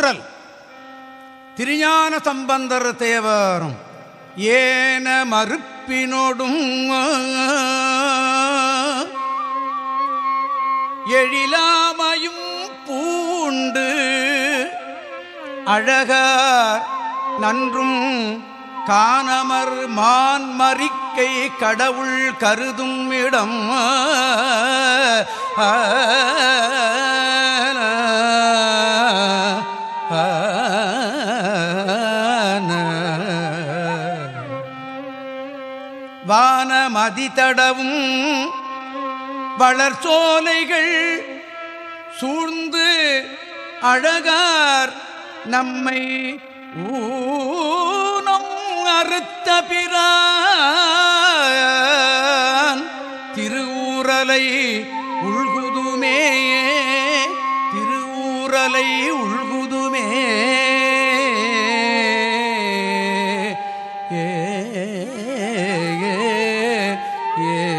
திருவூரல் திருஞான சம்பந்தர் தேவரும் ஏன மறுப்பினோடும் எழிலாமையும் பூண்டு அழகார் நன்றும் காணமர் மான்மறிக்கை கடவுள் கருதும் இடம் ஆ வானமதி தடவும் வளர்ச்சோலைகள் சூழ்ந்து அழகார் நம்மை ஊனம் அறுத்த பிரான். திருஊரலை உள்குதுமே திருஊரலை உள்குது yeah.